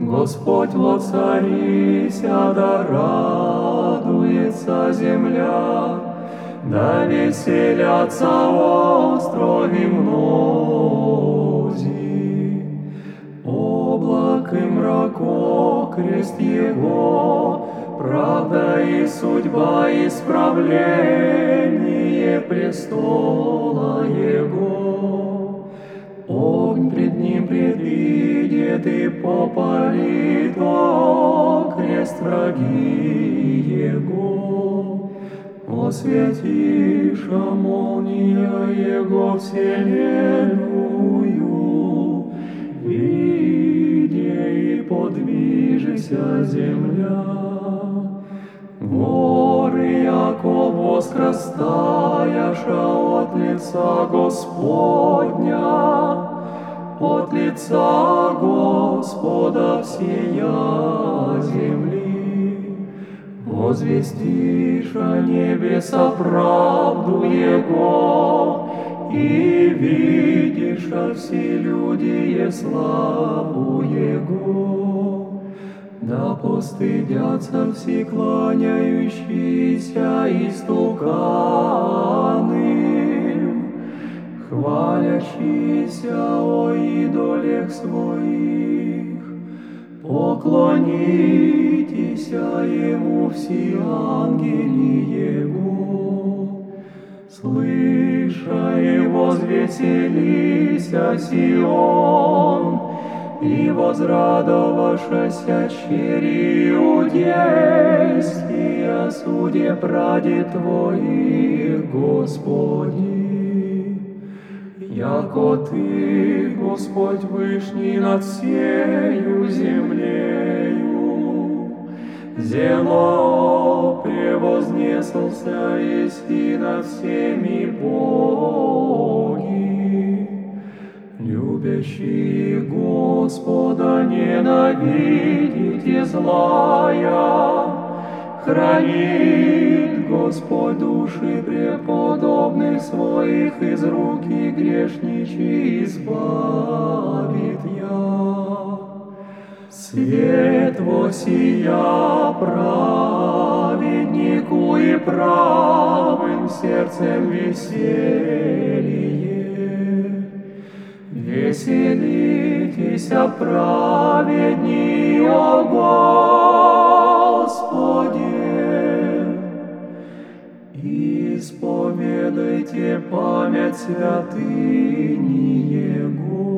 Господь воцарися, да радуется земля, да веселятся острови мнози. Облак и мрако, крест Его, правда и судьба, исправление престола Его. Огонь пред Ним предвидит и попалит, о, крест враги Его. Осветиша молния Его вселенную, виде и подвижися земля. Горы, яко воскрастаяша от лица Господня, от лица Господа всея земли. Возвестиша небеса правду Его, и видиша все люди славу Его. Да постыдятся все кланяющиеся истуканы, хвалящиеся о идолях своих. Поклонитесь Ему все ангели Его, слыша и возвеселися Сион, и возрадовавшися чери иудейские суде праде Твоих, Господи. Яко Ты, Господь Вышний, над всею землею, зело превознесался и над всеми боги, любящие Господа ненавидите злая, хранит Господь души преподобных своих из руки грешничий избавит я. Свет восия праведнику и правым сердцем веселье. Веселитесь, праведни, о Господе, исповедайте память святыни Его.